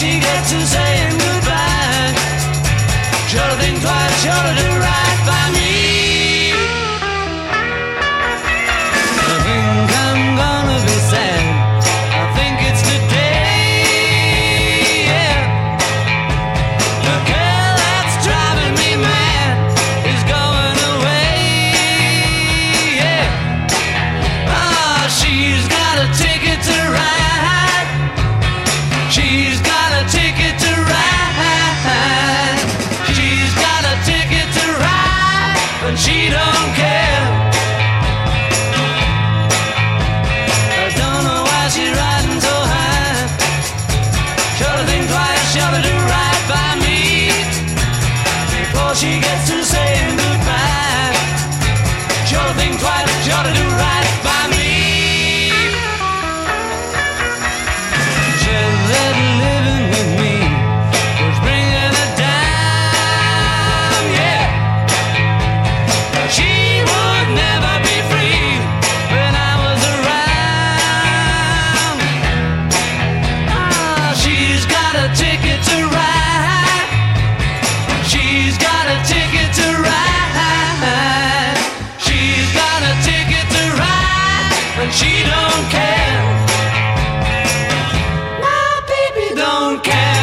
she gets to saying and she don't care. I don't know why she's riding so high. Do right by me before she gets to say. and she don't care. My baby don't care.